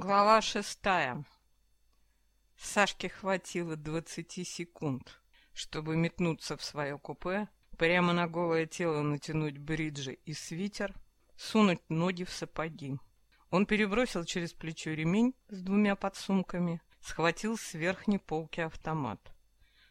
Глава шестая. Сашке хватило двадцати секунд, чтобы метнуться в свое купе, прямо на голое тело натянуть бриджи и свитер, сунуть ноги в сапоги. Он перебросил через плечо ремень с двумя подсумками, схватил с верхней полки автомат.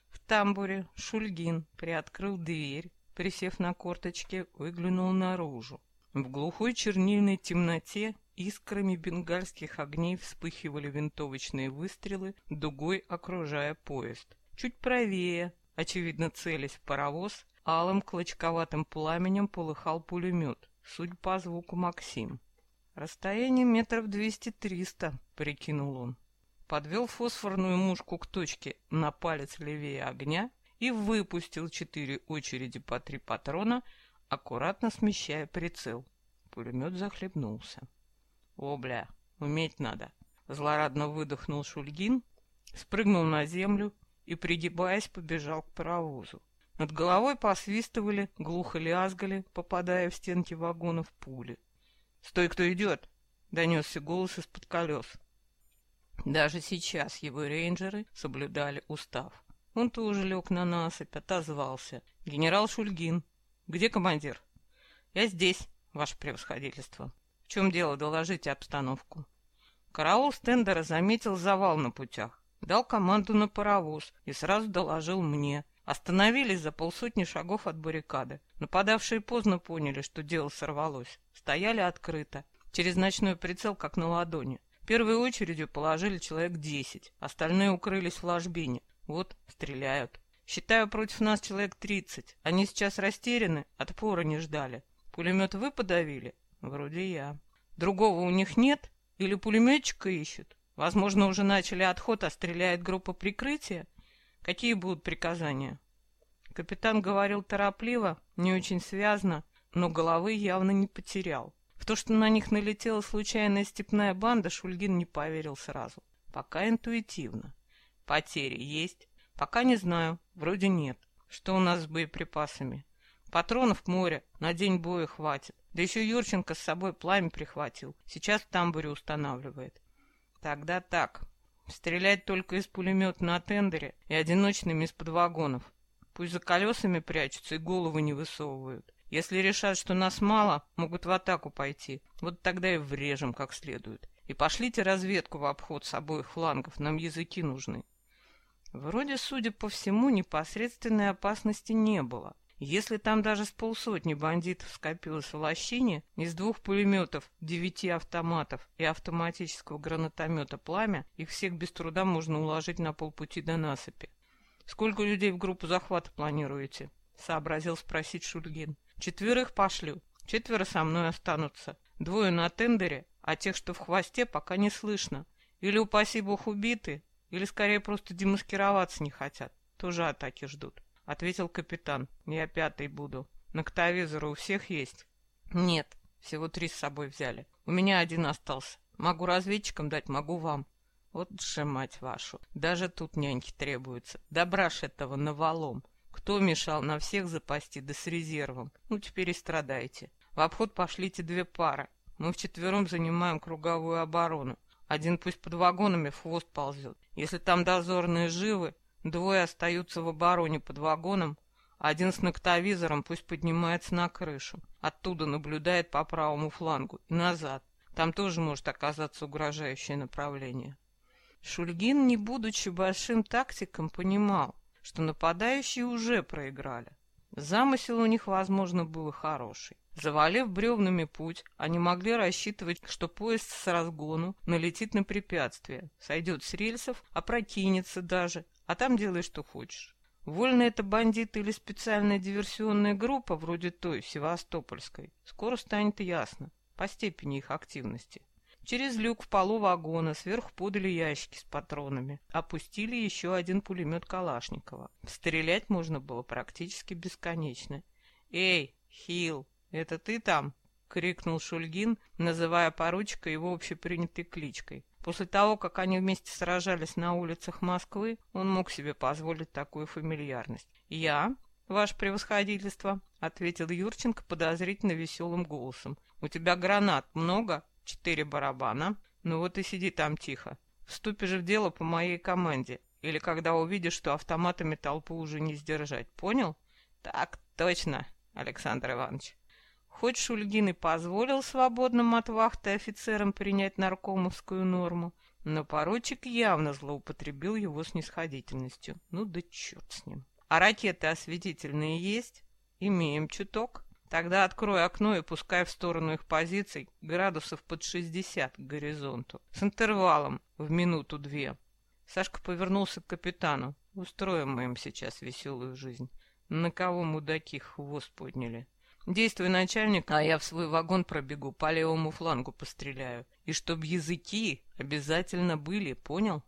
В тамбуре Шульгин приоткрыл дверь, присев на корточки, выглянул наружу. В глухой чернильной темноте Искрами бенгальских огней вспыхивали винтовочные выстрелы, дугой окружая поезд. Чуть правее, очевидно целясь в паровоз, алым клочковатым пламенем полыхал пулемет, судя по звуку Максим. «Расстояние метров двести-триста», — прикинул он. Подвел фосфорную мушку к точке на палец левее огня и выпустил четыре очереди по три патрона, аккуратно смещая прицел. Пулемет захлебнулся. О, бля, уметь надо. Злорадно выдохнул Шульгин, спрыгнул на землю и, пригибаясь, побежал к паровозу. Над головой посвистывали, глухо лязгали, попадая в стенки вагонов пули. «Стой, кто идет!» — донесся голос из-под колес. Даже сейчас его рейнджеры соблюдали устав. Он тоже лег на насыпь, отозвался. «Генерал Шульгин. Где командир?» «Я здесь, ваше превосходительство». В чем дело, доложите обстановку. Караул стендера заметил завал на путях, дал команду на паровоз и сразу доложил мне. Остановились за полсотни шагов от баррикады. Нападавшие поздно поняли, что дело сорвалось. Стояли открыто, через ночной прицел, как на ладони. Первой очередью положили человек десять, остальные укрылись в ложбине. Вот, стреляют. Считаю, против нас человек тридцать. Они сейчас растеряны, отпора не ждали. Пулемет вы подавили? Вроде я. Другого у них нет? Или пулеметчика ищут? Возможно, уже начали отход, а стреляет группа прикрытия? Какие будут приказания? Капитан говорил торопливо, не очень связно, но головы явно не потерял. В то, что на них налетела случайная степная банда, Шульгин не поверил сразу. Пока интуитивно. Потери есть? Пока не знаю. Вроде нет. Что у нас с боеприпасами? Патронов море, на день боя хватит. Да еще Юрченко с собой пламя прихватил. Сейчас в тамбуре устанавливает. Тогда так. Стрелять только из пулемета на тендере и одиночными из-под вагонов. Пусть за колесами прячутся и головы не высовывают. Если решат, что нас мало, могут в атаку пойти. Вот тогда и врежем как следует. И пошлите разведку в обход с обоих флангов, нам языки нужны. Вроде, судя по всему, непосредственной опасности не было. Если там даже с полсотни бандитов скопилось в лощине, из двух пулеметов, девяти автоматов и автоматического гранатомета «Пламя», их всех без труда можно уложить на полпути до насыпи. «Сколько людей в группу захвата планируете?» — сообразил спросить Шульгин. «Четверых пошлю. Четверо со мной останутся. Двое на тендере, а тех, что в хвосте, пока не слышно. Или, упаси бог, убиты, или скорее просто демаскироваться не хотят. Тоже атаки ждут» ответил капитан. Я пятый буду. Ноктовизоры у всех есть? Нет, всего три с собой взяли. У меня один остался. Могу разведчикам дать, могу вам. Вот же, мать вашу, даже тут няньки требуются. Добра ж этого навалом. Кто мешал на всех запасти, да с резервом? Ну, теперь и страдайте. В обход пошлите две пары. Мы вчетвером занимаем круговую оборону. Один пусть под вагонами в хвост ползет. Если там дозорные живы, Двое остаются в обороне под вагоном, один с ноктовизором пусть поднимается на крышу. Оттуда наблюдает по правому флангу и назад. Там тоже может оказаться угрожающее направление. Шульгин, не будучи большим тактиком, понимал, что нападающие уже проиграли. Замысел у них, возможно, был хороший. Завалив бревнами путь, они могли рассчитывать, что поезд с разгону налетит на препятствие, сойдет с рельсов, опрокинется даже, а там делай, что хочешь. Вольно это бандиты или специальная диверсионная группа, вроде той, Севастопольской, скоро станет ясно, по степени их активности. Через люк в полу вагона сверху подали ящики с патронами. Опустили еще один пулемет Калашникова. Стрелять можно было практически бесконечно. «Эй, Хил, это ты там?» — крикнул Шульгин, называя поручика его общепринятой кличкой. После того, как они вместе сражались на улицах Москвы, он мог себе позволить такую фамильярность. «Я, ваше превосходительство», — ответил Юрченко подозрительно веселым голосом. «У тебя гранат много?» «Четыре барабана». Ну вот и сиди там тихо. Вступишь в дело по моей команде. Или когда увидишь, что автоматами толпу уже не сдержать. Понял? Так точно, Александр Иванович. Хоть Шульгин и позволил свободным от вахты офицерам принять наркомовскую норму, но поручик явно злоупотребил его снисходительностью. Ну да черт с ним. А ракеты осветительные есть? Имеем чуток. Тогда открой окно и пускай в сторону их позиций градусов под 60 к горизонту. С интервалом в минуту-две. Сашка повернулся к капитану. Устроим мы им сейчас веселую жизнь. На кого мудаки хвост подняли? Действуй, начальник, а я в свой вагон пробегу, по левому флангу постреляю. И чтоб языки обязательно были, понял?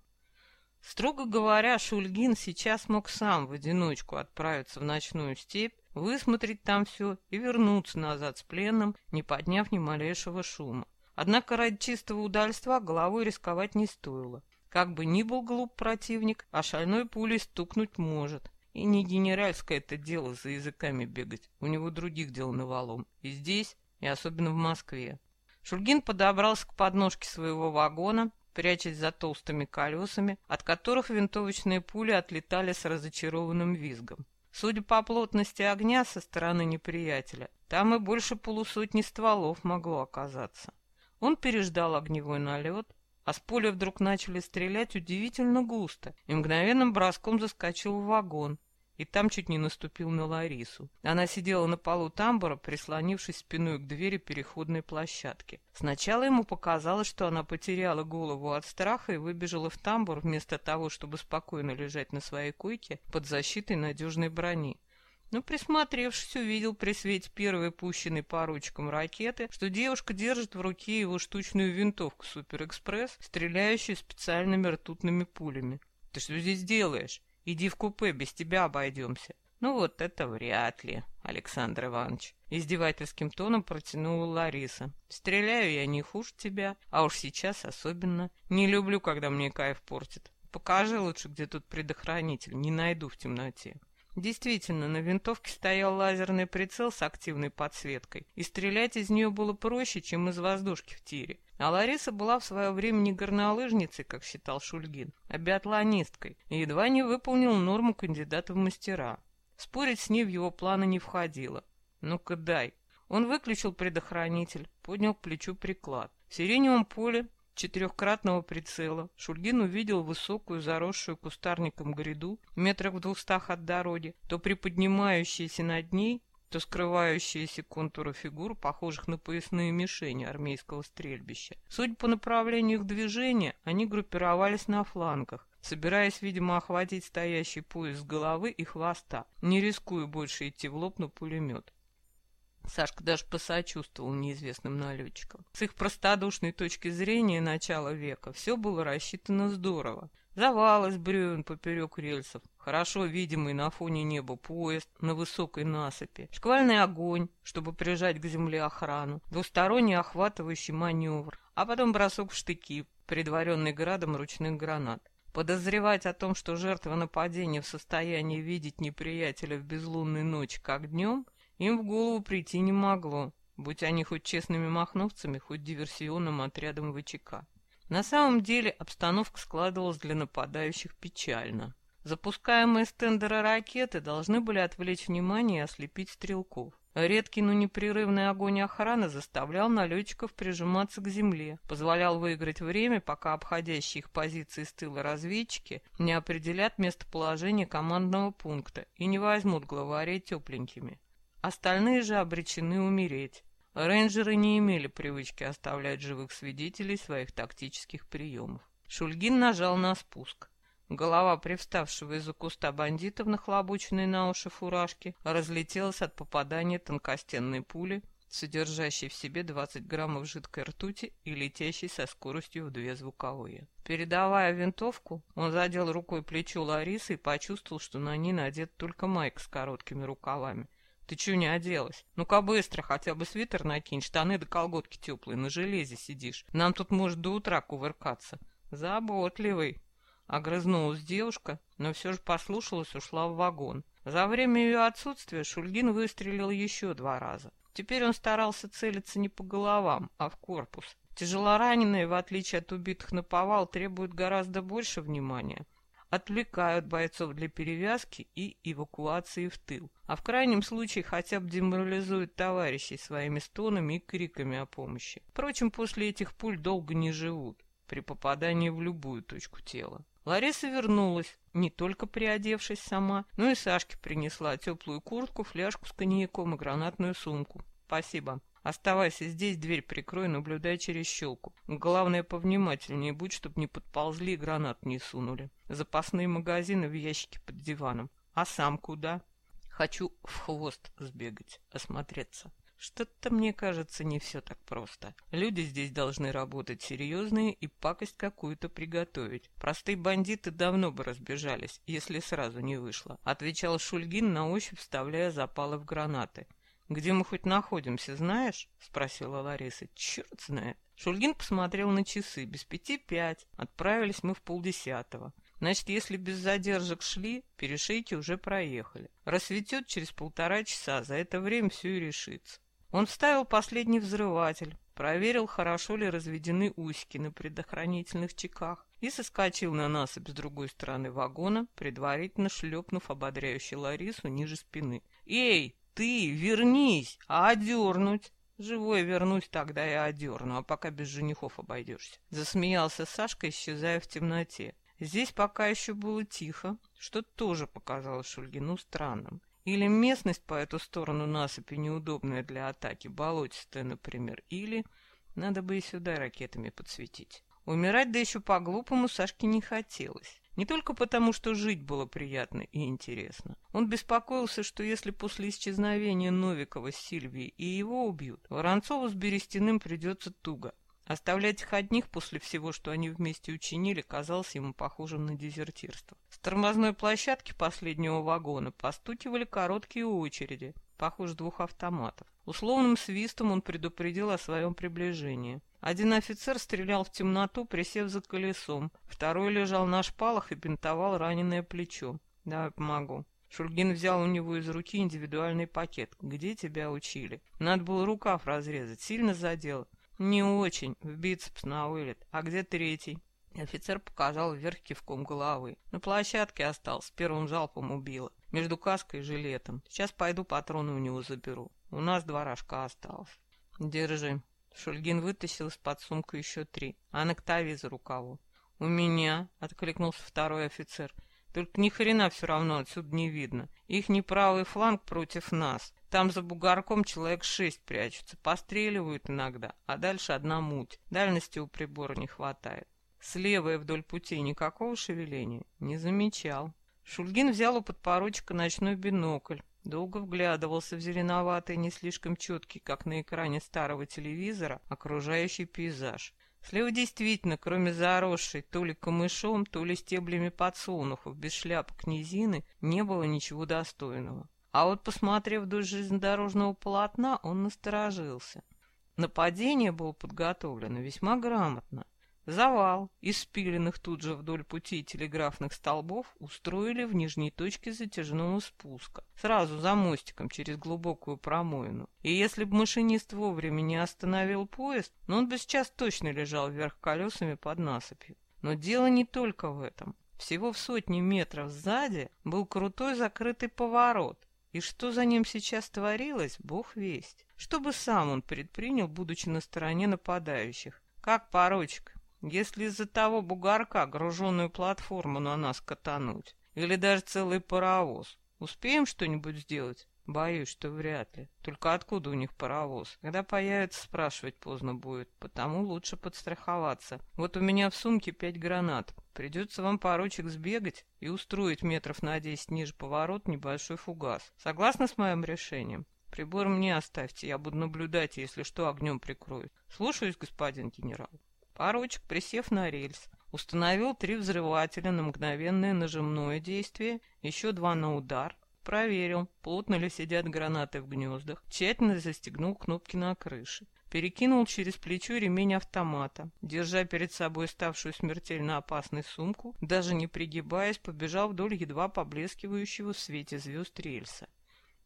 Строго говоря, Шульгин сейчас мог сам в одиночку отправиться в ночную степь, высмотреть там все и вернуться назад с пленным, не подняв ни малейшего шума. Однако ради чистого удальства головой рисковать не стоило. Как бы ни был глуп противник, а шальной пулей стукнуть может. И не генеральское это дело за языками бегать. У него других дел навалом. И здесь, и особенно в Москве. Шульгин подобрался к подножке своего вагона, прячась за толстыми колесами, от которых винтовочные пули отлетали с разочарованным визгом. Судя по плотности огня со стороны неприятеля, там и больше полусотни стволов могло оказаться. Он переждал огневой налет, а с поля вдруг начали стрелять удивительно густо, и мгновенным броском заскочил в вагон, и там чуть не наступил на Ларису. Она сидела на полу тамбура, прислонившись спиной к двери переходной площадки. Сначала ему показалось, что она потеряла голову от страха и выбежала в тамбур вместо того, чтобы спокойно лежать на своей койке под защитой надежной брони. Но, присмотревшись, увидел при свете первой пущенной поручиком ракеты, что девушка держит в руке его штучную винтовку «Суперэкспресс», стреляющую специальными ртутными пулями. «Ты что здесь делаешь? Иди в купе, без тебя обойдемся». «Ну вот это вряд ли, Александр Иванович», — издевательским тоном протянула Лариса. «Стреляю я не хуже тебя, а уж сейчас особенно. Не люблю, когда мне кайф портит. Покажи лучше, где тут предохранитель, не найду в темноте». Действительно, на винтовке стоял лазерный прицел с активной подсветкой, и стрелять из нее было проще, чем из воздушки в тире. А Лариса была в свое время не горнолыжницей, как считал Шульгин, а биатлонисткой, и едва не выполнил норму кандидата в мастера. Спорить с ней в его планы не входило. «Ну-ка дай». Он выключил предохранитель, поднял к плечу приклад. В сиреневом поле четырехкратного прицела Шульгин увидел высокую, заросшую кустарником гряду, метрах в двухстах от дороги, то приподнимающиеся над ней, то скрывающиеся контуры фигур, похожих на поясные мишени армейского стрельбища. Судя по направлению их движения, они группировались на флангах, собираясь, видимо, охватить стоящий пояс с головы и хвоста, не рискуя больше идти в лоб на пулемет. Сашка даже посочувствовал неизвестным налетчикам. С их простодушной точки зрения начала века все было рассчитано здорово. Завал из бревен поперек рельсов, хорошо видимый на фоне неба поезд на высокой насыпи, шквальный огонь, чтобы прижать к земле охрану, двусторонний охватывающий маневр, а потом бросок в штыки, предваренный градом ручных гранат. Подозревать о том, что жертва нападения в состоянии видеть неприятеля в безлунной ночь как днем – им в голову прийти не могло, будь они хоть честными махновцами, хоть диверсионным отрядом ВЧК. На самом деле обстановка складывалась для нападающих печально. Запускаемые с тендера ракеты должны были отвлечь внимание и ослепить стрелков. Редкий, но непрерывный огонь охраны заставлял налетчиков прижиматься к земле, позволял выиграть время, пока обходящие их позиции с тыла разведчики не определят местоположение командного пункта и не возьмут главарей тепленькими. Остальные же обречены умереть. Рейнджеры не имели привычки оставлять живых свидетелей своих тактических приемов. Шульгин нажал на спуск. Голова привставшего из-за куста бандитов, нахлобученной на уши фуражки, разлетелась от попадания тонкостенной пули, содержащей в себе 20 граммов жидкой ртути и летящей со скоростью в две звуковые. Передавая винтовку, он задел рукой плечо Ларисы и почувствовал, что на ней надет только майк с короткими рукавами. Ты чего не оделась? Ну-ка быстро, хотя бы свитер накинь, штаны да колготки теплые, на железе сидишь. Нам тут может до утра кувыркаться. Заботливый. Огрызнулась девушка, но все же послушалась, ушла в вагон. За время ее отсутствия Шульгин выстрелил еще два раза. Теперь он старался целиться не по головам, а в корпус. Тяжелораненые, в отличие от убитых на повал, требуют гораздо больше внимания. Отвлекают бойцов для перевязки и эвакуации в тыл. А в крайнем случае хотя бы деморализуют товарищей своими стонами и криками о помощи. Впрочем, после этих пуль долго не живут при попадании в любую точку тела. Лариса вернулась, не только приодевшись сама, но и Сашке принесла теплую куртку, фляжку с коньяком и гранатную сумку. «Спасибо. Оставайся здесь, дверь прикрой, наблюдай через щелку. Главное, повнимательнее будь, чтобы не подползли и гранат не сунули. Запасные магазины в ящике под диваном. А сам куда?» «Хочу в хвост сбегать, осмотреться». Что-то, мне кажется, не все так просто. Люди здесь должны работать серьезные и пакость какую-то приготовить. Простые бандиты давно бы разбежались, если сразу не вышло. Отвечал Шульгин на ощупь, вставляя запалы в гранаты. «Где мы хоть находимся, знаешь?» — спросила Лариса. «Черт знает». Шульгин посмотрел на часы. Без пяти пять. Отправились мы в полдесятого. Значит, если без задержек шли, перешейки уже проехали. Рассветет через полтора часа, за это время все и решится. Он вставил последний взрыватель, проверил, хорошо ли разведены усики на предохранительных чеках и соскочил на насыпь с другой стороны вагона, предварительно шлепнув ободряющий Ларису ниже спины. «Эй, ты, вернись, а одернуть?» «Живой вернусь, тогда и одерну, а пока без женихов обойдешься». Засмеялся Сашка, исчезая в темноте. Здесь пока еще было тихо, что тоже показалось Шульгину странным. Или местность по эту сторону насыпи неудобная для атаки, болотистая, например, или надо бы и сюда ракетами подсветить. Умирать, да еще по-глупому, Сашке не хотелось. Не только потому, что жить было приятно и интересно. Он беспокоился, что если после исчезновения Новикова с Сильвией и его убьют, Воронцову с Берестяным придется туго. Оставлять их одних после всего, что они вместе учинили, казалось ему похожим на дезертирство. С тормозной площадки последнего вагона постукивали короткие очереди, похоже, двух автоматов. Условным свистом он предупредил о своем приближении. Один офицер стрелял в темноту, присев за колесом. Второй лежал на шпалах и бинтовал раненое плечо. «Давай помогу». Шульгин взял у него из руки индивидуальный пакет. «Где тебя учили?» «Надо было рукав разрезать. Сильно задел?» «Не очень. В бицепс на вылет. А где третий?» Офицер показал вверх кивком головы. На площадке остался, первым залпом убило. Между каской и жилетом. Сейчас пойду патроны у него заберу. У нас два рожка осталось. Держи. Шульгин вытащил из-под сумку еще три. А ноктовизор у кого? У меня, откликнулся второй офицер. Только ни хрена все равно отсюда не видно. Их неправый фланг против нас. Там за бугорком человек шесть прячутся, постреливают иногда, а дальше одна муть. Дальности у прибора не хватает. Слева и вдоль путей никакого шевеления не замечал. Шульгин взял у подпоручика ночной бинокль, долго вглядывался в зеленоватый, не слишком четкий, как на экране старого телевизора, окружающий пейзаж. Слева действительно, кроме заросшей то ли камышом, то ли стеблями подсолнухов, без шляпок низины, не было ничего достойного. А вот, посмотрев вдоль железнодорожного полотна, он насторожился. Нападение было подготовлено весьма грамотно. Завал из спиленных тут же вдоль пути телеграфных столбов устроили в нижней точке затяжного спуска, сразу за мостиком через глубокую промоину. И если бы машинист вовремя не остановил поезд, ну он бы сейчас точно лежал вверх колесами под насыпью. Но дело не только в этом. Всего в сотни метров сзади был крутой закрытый поворот, и что за ним сейчас творилось, бог весть. Что бы сам он предпринял, будучи на стороне нападающих? Как поручик, если из-за того бугорка груженную платформу на нас катануть? Или даже целый паровоз? Успеем что-нибудь сделать? Боюсь, что вряд ли. Только откуда у них паровоз? Когда появится, спрашивать поздно будет, потому лучше подстраховаться. Вот у меня в сумке пять гранат. Придется вам, поручик, сбегать и устроить метров на десять ниже поворот небольшой фугас. Согласны с моим решением? Прибор мне оставьте, я буду наблюдать, если что, огнем прикроют. Слушаюсь, господин генерал. Поручик, присев на рельс, установил три взрывателя на мгновенное нажимное действие, еще два на удар, Проверил, плотно ли сидят гранаты в гнездах, тщательно застегнул кнопки на крыше. Перекинул через плечо ремень автомата, держа перед собой ставшую смертельно опасной сумку, даже не пригибаясь, побежал вдоль едва поблескивающего в свете звезд рельса.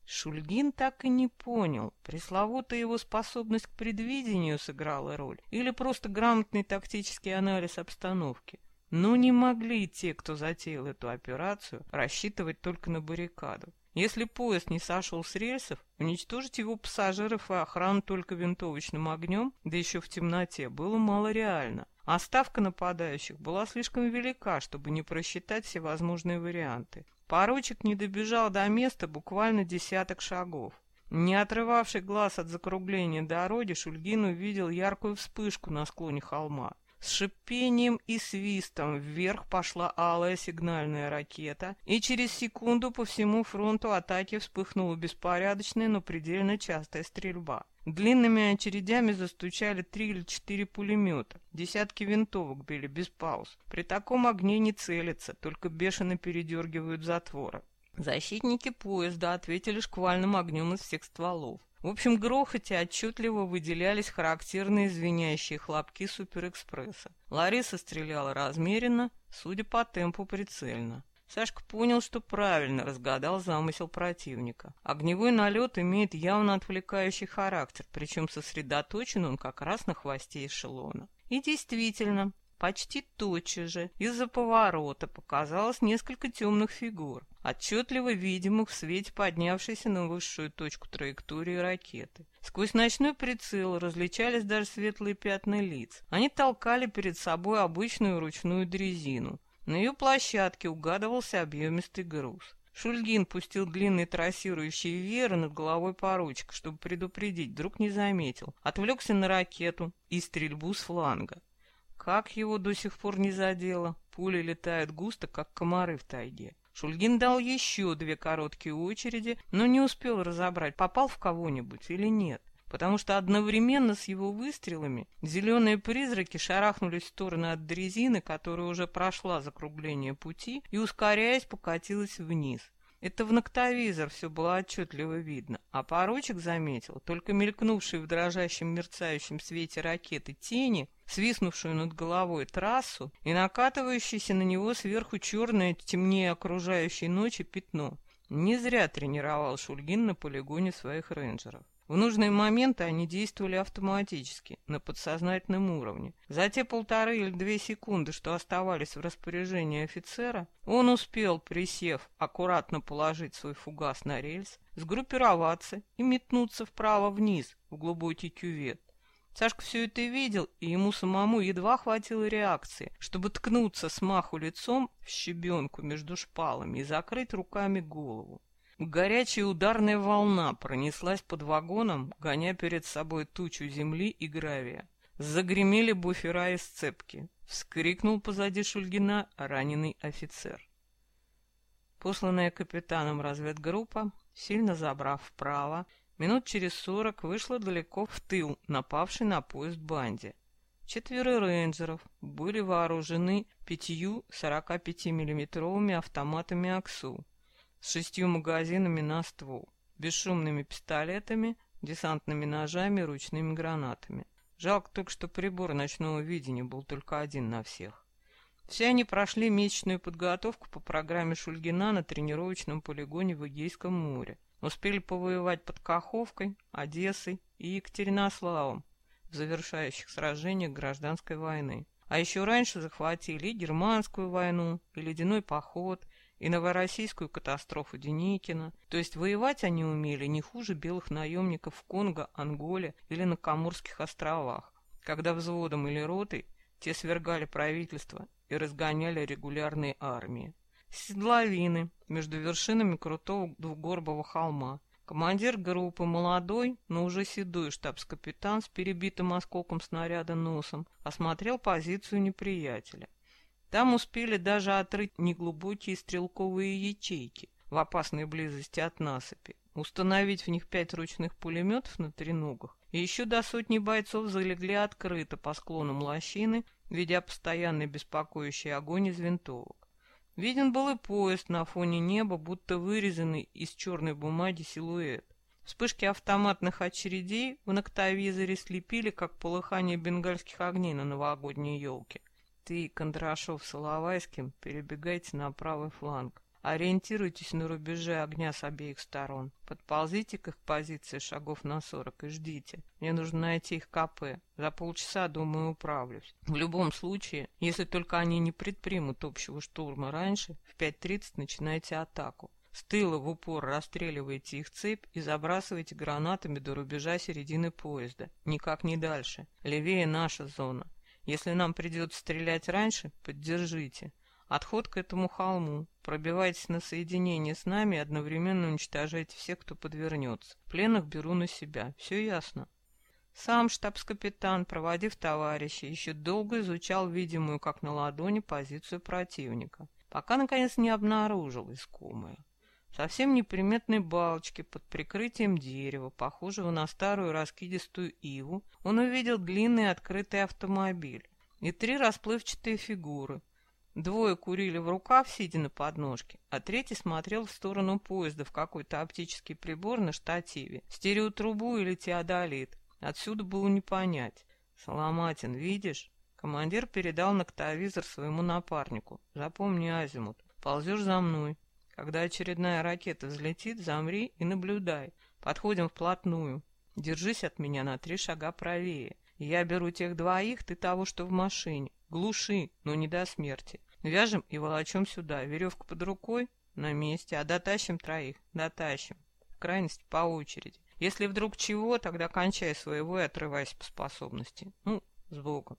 Шульгин так и не понял, пресловутая его способность к предвидению сыграла роль или просто грамотный тактический анализ обстановки. Но не могли те, кто затеял эту операцию, рассчитывать только на баррикаду. Если поезд не сошел с рельсов, уничтожить его пассажиров и охрану только винтовочным огнем, да еще в темноте, было мало реально. А ставка нападающих была слишком велика, чтобы не просчитать все возможные варианты. Поручик не добежал до места буквально десяток шагов. Не отрывавший глаз от закругления дороги, Шульгин увидел яркую вспышку на склоне холма. С шипением и свистом вверх пошла алая сигнальная ракета, и через секунду по всему фронту атаки вспыхнула беспорядочная, но предельно частая стрельба. Длинными очередями застучали три или четыре пулемета. Десятки винтовок били без пауз. При таком огне не целятся, только бешено передергивают затворы. Защитники поезда ответили шквальным огнем из всех стволов. В общем грохоте отчетливо выделялись характерные звенящие хлопки суперэкспресса. Лариса стреляла размеренно, судя по темпу прицельно. Сашка понял, что правильно разгадал замысел противника. Огневой налет имеет явно отвлекающий характер, причем сосредоточен он как раз на хвосте эшелона. И действительно, почти тотчас же из-за поворота показалось несколько темных фигур отчетливо видимых в свете поднявшейся на высшую точку траектории ракеты. Сквозь ночной прицел различались даже светлые пятна лиц. Они толкали перед собой обычную ручную дрезину. На ее площадке угадывался объемистый груз. Шульгин пустил длинный трассирующий веер над головой поручика, чтобы предупредить, вдруг не заметил. Отвлекся на ракету и стрельбу с фланга. Как его до сих пор не задело? Пули летают густо, как комары в тайге. Шульгин дал еще две короткие очереди, но не успел разобрать, попал в кого-нибудь или нет, потому что одновременно с его выстрелами зеленые призраки шарахнулись в стороны от дрезины, которая уже прошла закругление пути, и, ускоряясь, покатилась вниз. Это в ноктовизор все было отчетливо видно, а поручик заметил только мелькнувшие в дрожащем мерцающем свете ракеты тени, свистнувшую над головой трассу и накатывающееся на него сверху черное, темнее окружающей ночи пятно. Не зря тренировал Шульгин на полигоне своих рейнджеров. В нужные моменты они действовали автоматически, на подсознательном уровне. За те полторы или две секунды, что оставались в распоряжении офицера, он успел, присев, аккуратно положить свой фугас на рельс, сгруппироваться и метнуться вправо-вниз в глубокий кювет. Сашка все это видел, и ему самому едва хватило реакции, чтобы ткнуться с маху лицом в щебенку между шпалами и закрыть руками голову. Горячая ударная волна пронеслась под вагоном, гоня перед собой тучу земли и гравия. Загремели буфера и сцепки. Вскрикнул позади Шульгина раненый офицер. Посланная капитаном разведгруппа, сильно забрав вправо, минут через сорок вышла далеко в тыл, напавший на поезд банде. Четверо рейнджеров были вооружены пятью 45-миллиметровыми автоматами АКСУ с шестью магазинами на ствол, бесшумными пистолетами, десантными ножами ручными гранатами. Жалко только, что прибор ночного видения был только один на всех. Все они прошли месячную подготовку по программе Шульгина на тренировочном полигоне в Эгейском море. Успели повоевать под Каховкой, Одессой и Екатеринославом в завершающих сражениях гражданской войны. А еще раньше захватили и германскую войну, и ледяной поход, и новороссийскую катастрофу Деникина. То есть воевать они умели не хуже белых наемников в Конго, Анголе или на Камурских островах, когда взводом или ротой те свергали правительство и разгоняли регулярные армии. Седловины между вершинами крутого двугорбого холма. Командир группы молодой, но уже седой штабс-капитан с перебитым осколком снаряда носом осмотрел позицию неприятеля. Там успели даже отрыть неглубокие стрелковые ячейки в опасной близости от насыпи, установить в них пять ручных пулеметов на треногах, и еще до сотни бойцов залегли открыто по склонам лощины, ведя постоянный беспокоящий огонь из винтовок. Виден был и поезд на фоне неба, будто вырезанный из черной бумаги силуэт. Вспышки автоматных очередей в ноктовизоре слепили, как полыхание бенгальских огней на новогодней елке. Ты, Кондрашов с перебегайте на правый фланг. Ориентируйтесь на рубеже огня с обеих сторон. Подползите к их позиции шагов на сорок и ждите. Мне нужно найти их КП. За полчаса, думаю, управлюсь. В любом случае, если только они не предпримут общего штурма раньше, в 5.30 начинайте атаку. С тыла в упор расстреливайте их цепь и забрасывайте гранатами до рубежа середины поезда. Никак не дальше. Левее наша зона. Если нам придется стрелять раньше, поддержите. Отход к этому холму. Пробивайтесь на соединение с нами и одновременно уничтожайте всех, кто подвернется. Пленных беру на себя. Все ясно. Сам штабс-капитан, проводив товарища, еще долго изучал видимую, как на ладони, позицию противника, пока, наконец, не обнаружил искомое. Совсем неприметной балочки под прикрытием дерева, похожего на старую раскидистую иву, он увидел длинный открытый автомобиль и три расплывчатые фигуры — Двое курили в рукав, сидя на подножке, а третий смотрел в сторону поезда в какой-то оптический прибор на штативе. Стереотрубу или теодолит. Отсюда было не понять. «Соломатин, видишь?» Командир передал ноктовизор своему напарнику. «Запомни азимут. Ползешь за мной. Когда очередная ракета взлетит, замри и наблюдай. Подходим вплотную. Держись от меня на три шага правее. Я беру тех двоих, ты того, что в машине. Глуши, но не до смерти. Вяжем и волочем сюда. Веревка под рукой на месте, а дотащим троих. Дотащим. В крайности по очереди. Если вдруг чего, тогда кончай своего и отрывайся по способности. Ну, сбоку.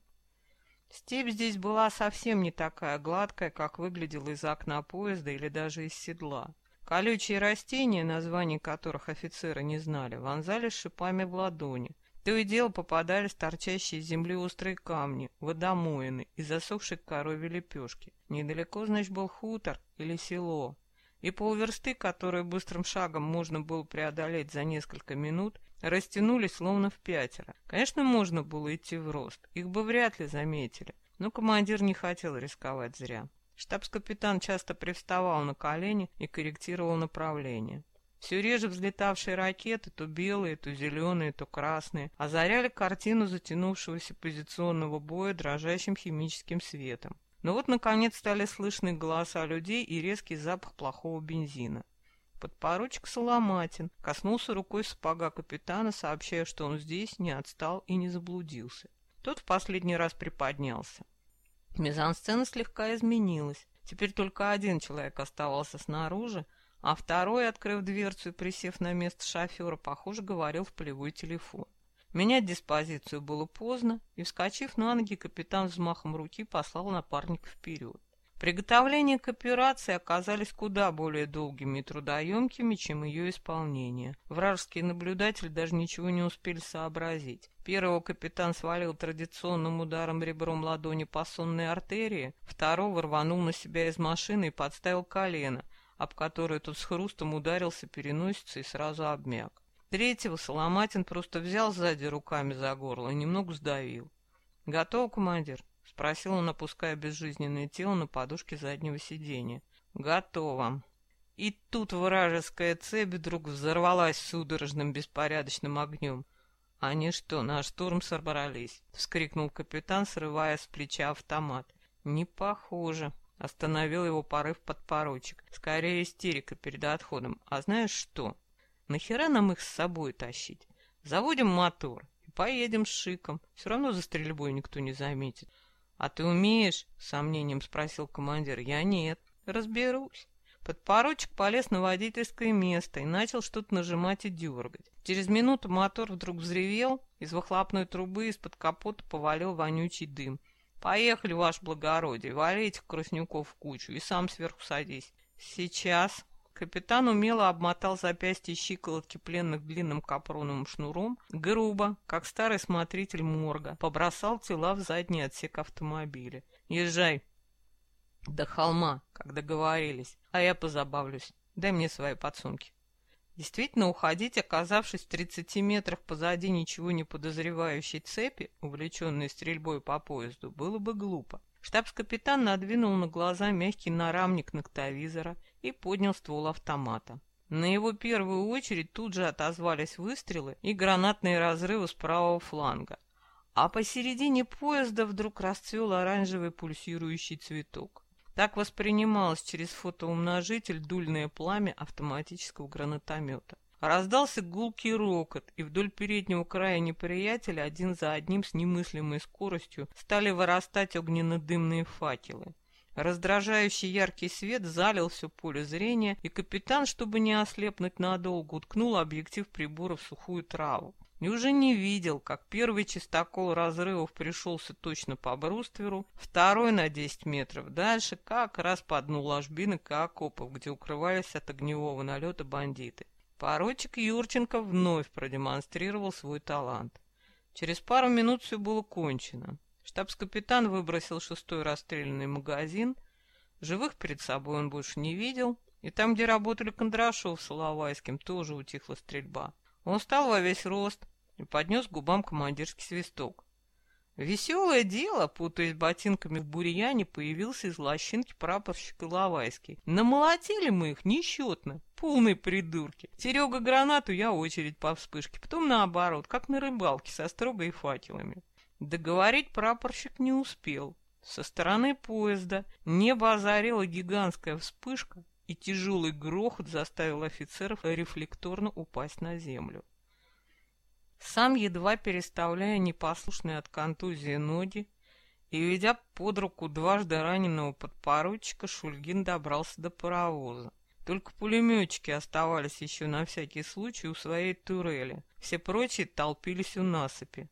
Степь здесь была совсем не такая гладкая, как выглядела из окна поезда или даже из седла. Колючие растения, названий которых офицеры не знали, вонзались шипами в ладони, то и дело попадались торчащие из земли острые камни, водомоины и засохшие коровьи лепешки. Недалеко, значит, был хутор или село. И полверсты, которые быстрым шагом можно было преодолеть за несколько минут, растянулись словно в пятеро. Конечно, можно было идти в рост, их бы вряд ли заметили, но командир не хотел рисковать зря. Штабс-капитан часто привставал на колени и корректировал направление. Все реже взлетавшие ракеты, то белые, то зеленые, то красные, озаряли картину затянувшегося позиционного боя дрожащим химическим светом. Но вот, наконец, стали слышны голоса людей и резкий запах плохого бензина. Подпоручик Соломатин коснулся рукой сапога капитана, сообщая, что он здесь не отстал и не заблудился. Тот в последний раз приподнялся. Мизансцена слегка изменилась. Теперь только один человек оставался снаружи, а второй, открыв дверцу и присев на место шофера, похоже, говорил в полевой телефон. Менять диспозицию было поздно, и, вскочив на ноги, капитан взмахом руки послал напарника вперед. Приготовления к операции оказались куда более долгими и трудоемкими, чем ее исполнение. Вражеские наблюдатели даже ничего не успели сообразить. Первого капитан свалил традиционным ударом ребром ладони по сонной артерии, второго рванул на себя из машины и подставил колено, об который тот с хрустом ударился переносицей и сразу обмяк. Третьего Соломатин просто взял сзади руками за горло и немного сдавил. «Готов, командир?» — спросил он, опуская безжизненное тело на подушке заднего сиденья. «Готово». И тут вражеская цепь вдруг взорвалась судорожным беспорядочным огнем. «Они что, на штурм собрались?» — вскрикнул капитан, срывая с плеча автомат. «Не похоже», Остановил его порыв подпоручик. Скорее истерика перед отходом. А знаешь что? Нахера нам их с собой тащить? Заводим мотор и поедем с шиком. Все равно за стрельбой никто не заметит. А ты умеешь? С сомнением спросил командир. Я нет. Разберусь. Подпоручик полез на водительское место и начал что-то нажимать и дергать. Через минуту мотор вдруг взревел, из выхлопной трубы из-под капота повалил вонючий дым. Поехали, ваше благородие, валите Краснюков в кучу и сам сверху садись. Сейчас. Капитан умело обмотал запястье щиколотки пленных длинным капроновым шнуром, грубо, как старый смотритель морга, побросал тела в задний отсек автомобиля. Езжай до холма, как договорились, а я позабавлюсь. Дай мне свои подсумки. Действительно, уходить, оказавшись в 30 метрах позади ничего не подозревающей цепи, увлеченной стрельбой по поезду, было бы глупо. Штабс-капитан надвинул на глаза мягкий нарамник ноктовизора и поднял ствол автомата. На его первую очередь тут же отозвались выстрелы и гранатные разрывы с правого фланга. А посередине поезда вдруг расцвел оранжевый пульсирующий цветок. Так воспринималось через фотоумножитель дульное пламя автоматического гранатомета. Раздался гулкий рокот, и вдоль переднего края неприятеля один за одним с немыслимой скоростью стали вырастать огненно-дымные факелы. Раздражающий яркий свет залил все поле зрения, и капитан, чтобы не ослепнуть надолго, уткнул объектив прибора в сухую траву. И уже не видел, как первый чистокол разрывов пришелся точно по брустверу, второй на 10 метров дальше, как раз по дну ложбинок и окопов, где укрывались от огневого налета бандиты. Поручик Юрченко вновь продемонстрировал свой талант. Через пару минут все было кончено. Штабс-капитан выбросил шестой расстрелянный магазин. Живых перед собой он больше не видел. И там, где работали Кондрашов с Соловайским, тоже утихла стрельба. Он встал во весь рост и поднес к губам командирский свисток. Веселое дело, путаясь ботинками в бурьяне, появился из лощинки прапорщик Иловайский. Намолотили мы их несчетно, полные придурки. Серега гранату, я очередь по вспышке, потом наоборот, как на рыбалке, со строгой факелами. Договорить прапорщик не успел. Со стороны поезда небо озарила гигантская вспышка, и тяжелый грохот заставил офицеров рефлекторно упасть на землю. Сам, едва переставляя непослушные от контузии ноги и ведя под руку дважды раненого подпоручика, Шульгин добрался до паровоза. Только пулеметчики оставались еще на всякий случай у своей турели. Все прочие толпились у насыпи.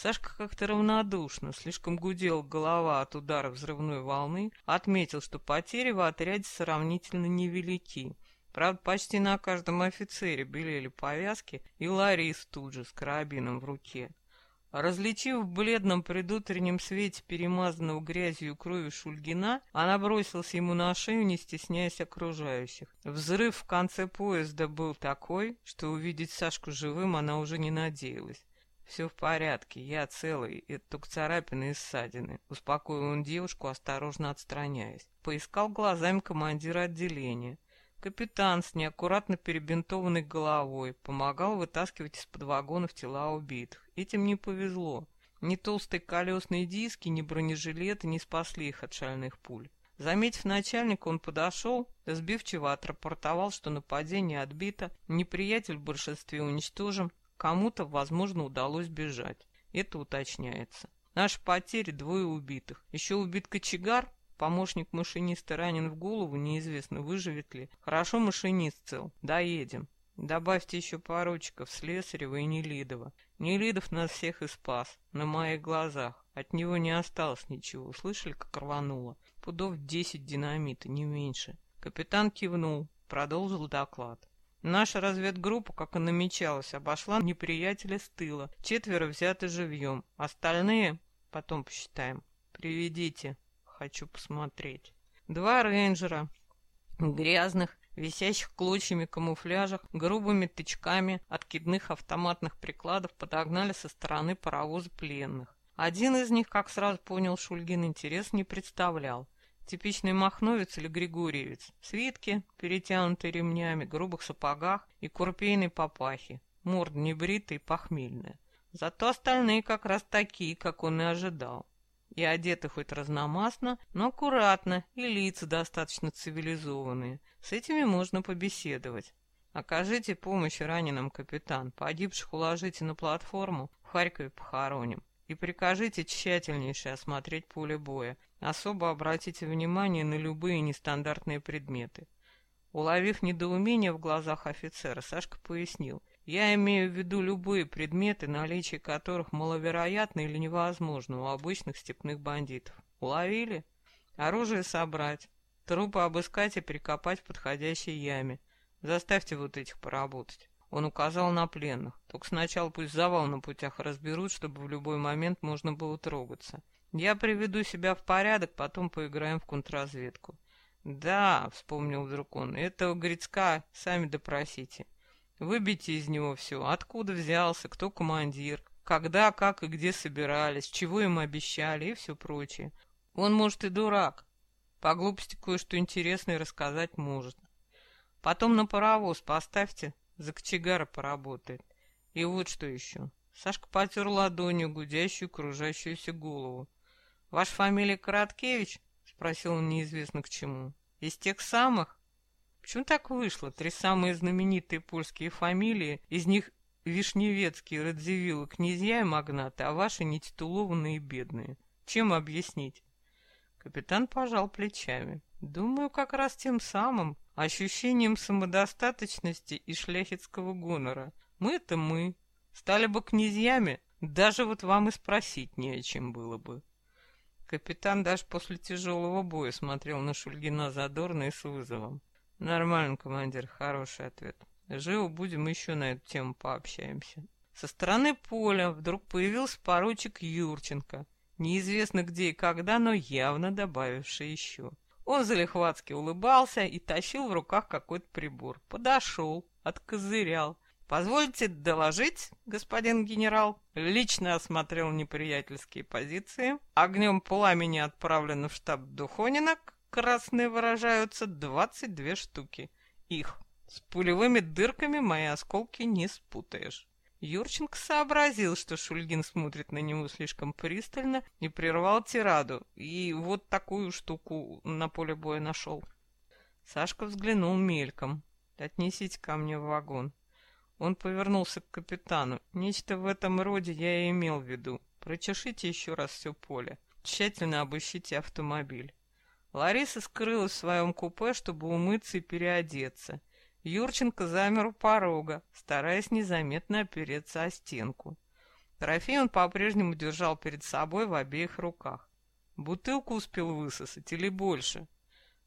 Сашка как-то равнодушно, слишком гудел голова от удара взрывной волны, отметил, что потери в отряде сравнительно невелики. Правда, почти на каждом офицере белели повязки, и Ларис тут же с карабином в руке. Различив в бледном предутреннем свете перемазанного грязью и кровью Шульгина, она бросилась ему на шею, не стесняясь окружающих. Взрыв в конце поезда был такой, что увидеть Сашку живым она уже не надеялась. «Все в порядке, я целый, это только царапины и ссадины», — успокоил он девушку, осторожно отстраняясь. Поискал глазами командира отделения. Капитан с неаккуратно перебинтованной головой помогал вытаскивать из-под вагонов тела убитых. Этим не повезло. Ни толстые колесные диски, ни бронежилеты не спасли их от шальных пуль. Заметив начальника, он подошел, сбивчиво отрапортовал, что нападение отбито, неприятель в большинстве уничтожен, Кому-то, возможно, удалось бежать. Это уточняется. Наши потери двое убитых. Еще убит кочегар, помощник машиниста ранен в голову, неизвестно, выживет ли. Хорошо машинист цел. Доедем. Добавьте еще поручиков Слесарева и Нелидова. Нелидов нас всех и спас. На моих глазах. От него не осталось ничего. Слышали, как рвануло? Пудов десять динамита, не меньше. Капитан кивнул. Продолжил доклад. Наша разведгруппа, как и намечалось, обошла неприятеля с тыла. Четверо взяты живьем. Остальные потом посчитаем. Приведите. Хочу посмотреть. Два рейнджера. Грязных, висящих клочьями камуфляжах, грубыми тычками откидных автоматных прикладов подогнали со стороны паровоза пленных. Один из них, как сразу понял Шульгин, интерес не представлял. Типичный махновец или григорьевец. Свитки, перетянутые ремнями, грубых сапогах и курпейной папахи. Небритая и похмельная. Зато остальные как раз такие, как он и ожидал. И одеты хоть разномастно, но аккуратно, и лица достаточно цивилизованные. С этими можно побеседовать. Окажите помощь раненым, капитан. Погибших уложите на платформу, в Харькове похороним. И прикажите тщательнейше осмотреть поле боя, Особо обратите внимание на любые нестандартные предметы. Уловив недоумение в глазах офицера, Сашка пояснил. Я имею в виду любые предметы, наличие которых маловероятно или невозможно у обычных степных бандитов. Уловили? Оружие собрать, трупы обыскать и прикопать в подходящей яме. Заставьте вот этих поработать. Он указал на пленных. Только сначала пусть завал на путях разберут, чтобы в любой момент можно было трогаться. Я приведу себя в порядок, потом поиграем в контрразведку. Да, вспомнил вдруг он, этого Грицка сами допросите. Выбейте из него все, откуда взялся, кто командир, когда, как и где собирались, чего им обещали и все прочее. Он, может, и дурак. По глупости кое-что интересное рассказать может. Потом на паровоз поставьте, за кочегара поработает. И вот что еще. Сашка потер ладонью гудящую, кружащуюся голову. Ваша фамилия Короткевич? спросил он неизвестно к чему. Из тех самых? Почему так вышло? Три самые знаменитые польские фамилии, из них Вишневецкие, Радзивиллы, князья и магнаты, а ваши нетитулованные бедные. Чем объяснить? Капитан пожал плечами. Думаю, как раз тем самым, ощущением самодостаточности и шляхетского гонора. Мы-то мы. Стали бы князьями, даже вот вам и спросить не о чем было бы. Капитан даже после тяжелого боя смотрел на Шульгина задорно и с вызовом. Нормально, командир, хороший ответ. Живо будем еще на эту тему пообщаемся. Со стороны поля вдруг появился поручик Юрченко, неизвестно где и когда, но явно добавивший еще. Он залихватски улыбался и тащил в руках какой-то прибор. Подошел, откозырял. «Позвольте доложить, господин генерал?» Лично осмотрел неприятельские позиции. Огнем пламени отправлено в штаб Духонина. Красные выражаются 22 штуки. Их с пулевыми дырками мои осколки не спутаешь. Юрченко сообразил, что Шульгин смотрит на него слишком пристально и прервал тираду. И вот такую штуку на поле боя нашел. Сашка взглянул мельком. «Отнесите ко мне в вагон». Он повернулся к капитану. «Нечто в этом роде я и имел в виду. Прочешите еще раз все поле. Тщательно обыщите автомобиль». Лариса скрылась в своем купе, чтобы умыться и переодеться. Юрченко замер у порога, стараясь незаметно опереться о стенку. Трофей он по-прежнему держал перед собой в обеих руках. Бутылку успел высосать или больше.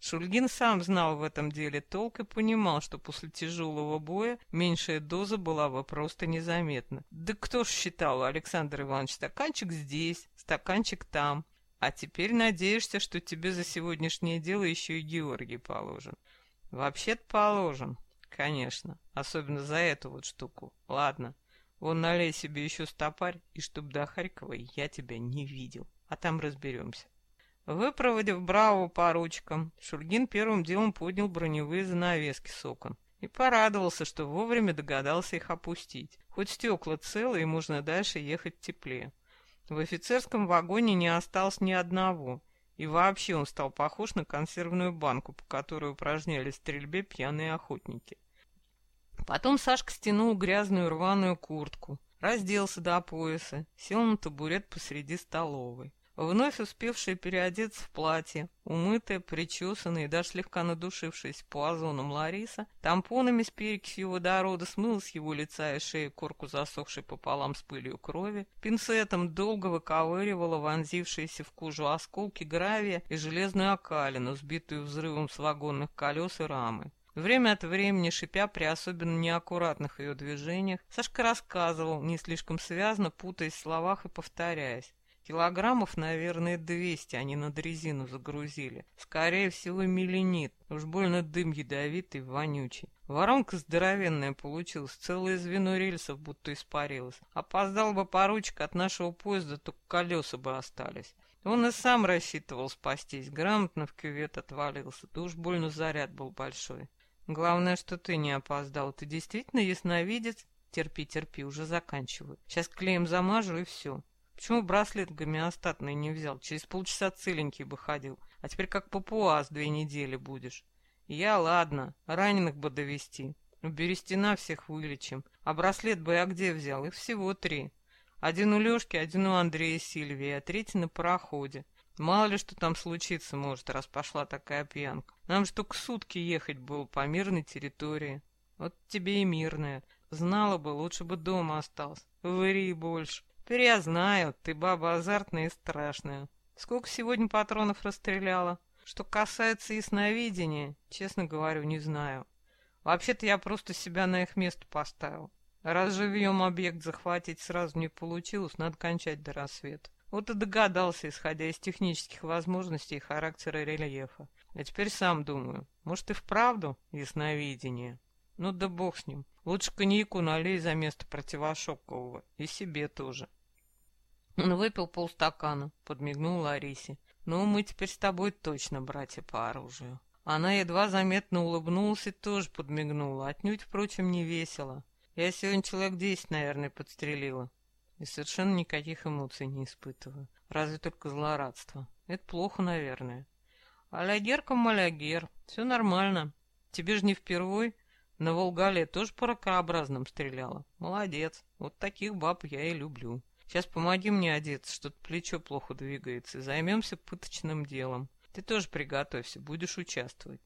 Шульгин сам знал в этом деле толк и понимал, что после тяжелого боя меньшая доза была бы просто незаметна. Да кто ж считал, Александр Иванович, стаканчик здесь, стаканчик там. А теперь надеешься, что тебе за сегодняшнее дело еще и Георгий положен. Вообще-то положен, конечно, особенно за эту вот штуку. Ладно, вон налей себе еще стопарь, и чтоб до Харькова я тебя не видел, а там разберемся. Выпроводив Браво по ручкам, Шульгин первым делом поднял броневые занавески с окон и порадовался, что вовремя догадался их опустить. Хоть стекла целые, можно дальше ехать теплее. В офицерском вагоне не осталось ни одного, и вообще он стал похож на консервную банку, по которой упражнялись в стрельбе пьяные охотники. Потом Сашка стянул грязную рваную куртку, разделся до пояса, сел на табурет посреди столовой. Вновь успевшая переодеться в платье, умытая, причесанная и даже слегка надушившаяся по озонам Лариса, тампонами с перекисью водорода смыла с его лица и шеи корку засохшей пополам с пылью крови, пинцетом долго выковыривала вонзившиеся в кожу осколки гравия и железную окалину, сбитую взрывом с вагонных колес и рамы. Время от времени, шипя при особенно неаккуратных ее движениях, Сашка рассказывал, не слишком связно, путаясь в словах и повторяясь. Килограммов, наверное, двести они над резину загрузили. Скорее всего, меленит. Уж больно дым ядовитый, вонючий. Воронка здоровенная получилась, целое звено рельсов будто испарилось. Опоздал бы поручик от нашего поезда, только колеса бы остались. Он и сам рассчитывал спастись, грамотно в кювет отвалился, да уж больно заряд был большой. Главное, что ты не опоздал. Ты действительно ясновидец? Терпи, терпи, уже заканчиваю. Сейчас клеем замажу и все. Почему браслет гомеостатный не взял? Через полчаса целенький бы ходил. А теперь как папуас две недели будешь. Я, ладно, раненых бы довести. У Берестина всех вылечим. А браслет бы я где взял? Их всего три. Один у Лешки, один у Андрея Сильвии, а третий на пароходе. Мало ли что там случится может, раз пошла такая пьянка. Нам же только сутки ехать было по мирной территории. Вот тебе и мирная. Знала бы, лучше бы дома остался. Выри больше. Теперь я знаю, ты баба азартная и страшная. Сколько сегодня патронов расстреляла? Что касается ясновидения, честно говорю, не знаю. Вообще-то я просто себя на их место поставил. Раз живьем объект захватить сразу не получилось, надо кончать до рассвета. Вот и догадался, исходя из технических возможностей и характера рельефа. А теперь сам думаю, может и вправду ясновидение? Ну да бог с ним. Лучше коньяку налей за место противошокового. И себе тоже. Он выпил полстакана, подмигнул Ларисе. «Ну, мы теперь с тобой точно братья по оружию». Она едва заметно улыбнулась и тоже подмигнула, отнюдь, впрочем, не весело. Я сегодня человек десять, наверное, подстрелила. И совершенно никаких эмоций не испытываю. Разве только злорадство. Это плохо, наверное. Алягерка малягер, все нормально. Тебе же не впервой. На Волгале тоже по ракообразным стреляла. Молодец. Вот таких баб я и люблю. Сейчас помоги мне одеться, что-то плечо плохо двигается, и займемся пыточным делом. Ты тоже приготовься, будешь участвовать.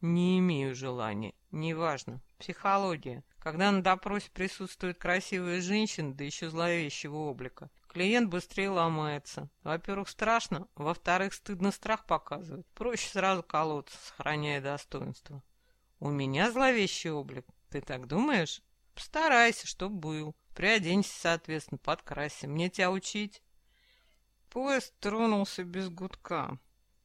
Не имею желания. Неважно. Психология. Когда на допросе присутствует красивая женщина, да еще зловещего облика, клиент быстрее ломается. Во-первых, страшно, во-вторых, стыдно страх показывать. Проще сразу колоться, сохраняя достоинство. У меня зловещий облик. Ты так думаешь? Постарайся, чтоб был. Приоденься, соответственно, подкрасься. Мне тебя учить? Поезд тронулся без гудка,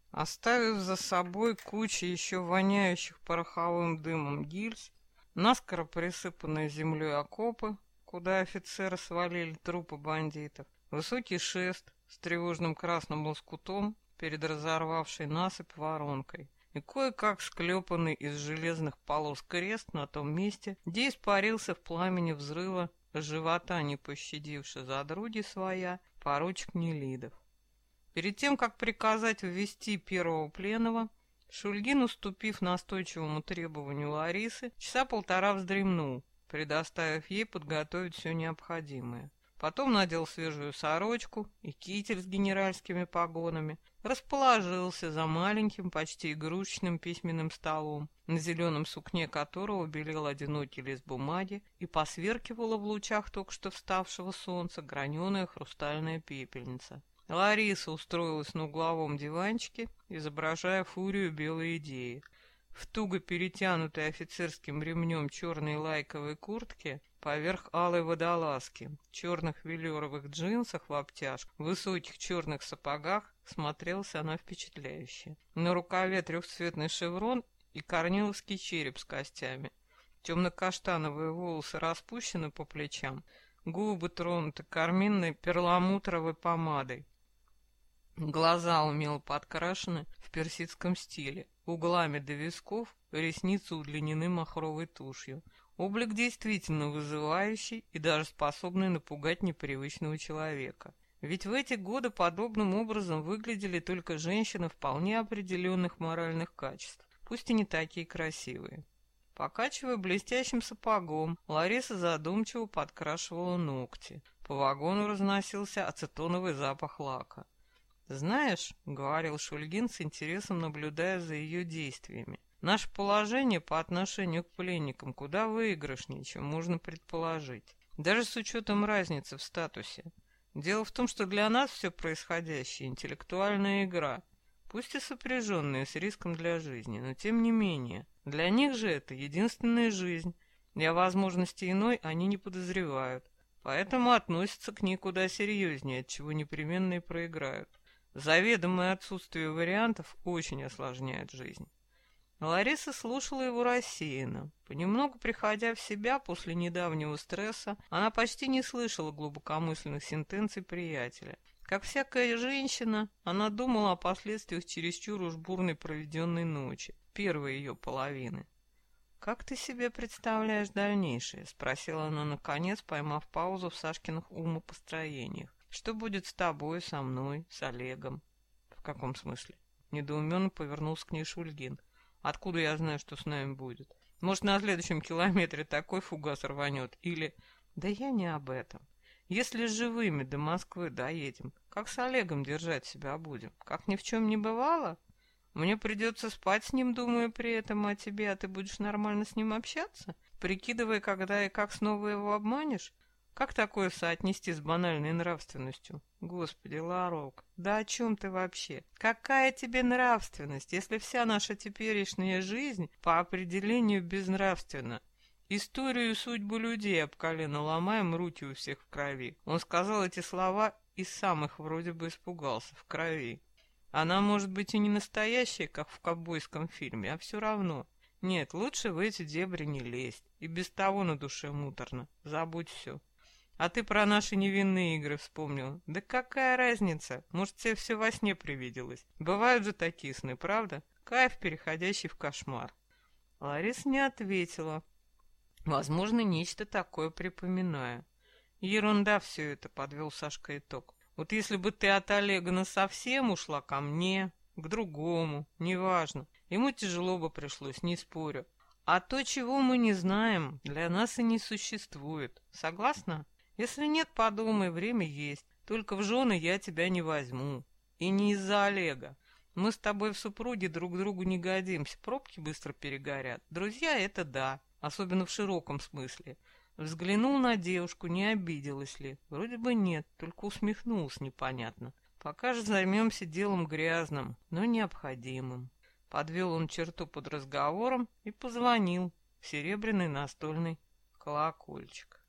оставив за собой кучу еще воняющих пороховым дымом гильз, наскоро присыпанные землей окопы, куда офицеры свалили трупы бандитов, высокий шест с тревожным красным лоскутом перед разорвавшей насыпь воронкой и кое-как склепанный из железных полос крест на том месте, где испарился в пламени взрыва живота не пощадивший за други своя, поручик Нелидов. Перед тем, как приказать ввести первого пленного, Шульгин, уступив настойчивому требованию Ларисы, часа полтора вздремнул, предоставив ей подготовить все необходимое. Потом надел свежую сорочку и китель с генеральскими погонами, расположился за маленьким, почти игрушечным письменным столом, на зеленом сукне которого белел одинокий лист бумаги и посверкивала в лучах только что вставшего солнца граненая хрустальная пепельница. Лариса устроилась на угловом диванчике, изображая фурию белой идеи. В туго перетянутой офицерским ремнем черной лайковой куртке поверх алой водолазки, черных велюровых джинсах в обтяжку, высоких черных сапогах смотрелась она впечатляюще. На рукаве трехцветный шеврон и корниловский череп с костями. Темно-каштановые волосы распущены по плечам, губы тронуты карминной перламутровой помадой. Глаза умело подкрашены в персидском стиле, углами до висков, ресницы удлинены махровой тушью. Облик действительно вызывающий и даже способный напугать непривычного человека. Ведь в эти годы подобным образом выглядели только женщины вполне определенных моральных качеств, пусть и не такие красивые. Покачивая блестящим сапогом, Лариса задумчиво подкрашивала ногти. По вагону разносился ацетоновый запах лака. «Знаешь», — говорил Шульгин с интересом, наблюдая за ее действиями, Наше положение по отношению к пленникам куда выигрышнее, чем можно предположить, даже с учетом разницы в статусе. Дело в том, что для нас все происходящее – интеллектуальная игра, пусть и сопряженная с риском для жизни, но тем не менее. Для них же это единственная жизнь, и о возможности иной они не подозревают, поэтому относятся к ней куда серьезнее, от чего непременно и проиграют. Заведомое отсутствие вариантов очень осложняет жизнь. Лариса слушала его рассеянно. Понемногу приходя в себя после недавнего стресса, она почти не слышала глубокомысленных сентенций приятеля. Как всякая женщина, она думала о последствиях чересчур уж бурной проведенной ночи, первой ее половины. «Как ты себе представляешь дальнейшее?» — спросила она наконец, поймав паузу в Сашкиных умопостроениях. «Что будет с тобой, со мной, с Олегом?» «В каком смысле?» — недоуменно повернулся к ней Шульгин. Откуда я знаю, что с нами будет? Может, на следующем километре такой фугас рванет? Или... Да я не об этом. Если живыми до Москвы доедем, как с Олегом держать себя будем? Как ни в чем не бывало? Мне придется спать с ним, думаю, при этом о тебе, а ты будешь нормально с ним общаться? Прикидывая, когда и как снова его обманешь? Как такое соотнести с банальной нравственностью? Господи, Ларок, да о чем ты вообще? Какая тебе нравственность, если вся наша теперешняя жизнь по определению безнравственна? Историю и судьбу людей об колено ломаем, руки у всех в крови. Он сказал эти слова и сам их вроде бы испугался, в крови. Она может быть и не настоящая, как в ковбойском фильме, а все равно. Нет, лучше в эти дебри не лезть. И без того на душе муторно. Забудь все. А ты про наши невинные игры вспомнил. Да какая разница? Может, тебе все во сне привиделось? Бывают же такие сны, правда? Кайф, переходящий в кошмар. Лариса не ответила. Возможно, нечто такое припоминая. Ерунда все это, подвел Сашка итог. Вот если бы ты от Олега на совсем ушла ко мне, к другому, неважно. Ему тяжело бы пришлось, не спорю. А то, чего мы не знаем, для нас и не существует. Согласна? Если нет, подумай, время есть. Только в жены я тебя не возьму. И не из-за Олега. Мы с тобой в супруге друг другу не годимся, пробки быстро перегорят. Друзья — это да, особенно в широком смысле. Взглянул на девушку, не обиделась ли? Вроде бы нет, только усмехнулась непонятно. Пока же займемся делом грязным, но необходимым. Подвел он черту под разговором и позвонил в серебряный настольный колокольчик.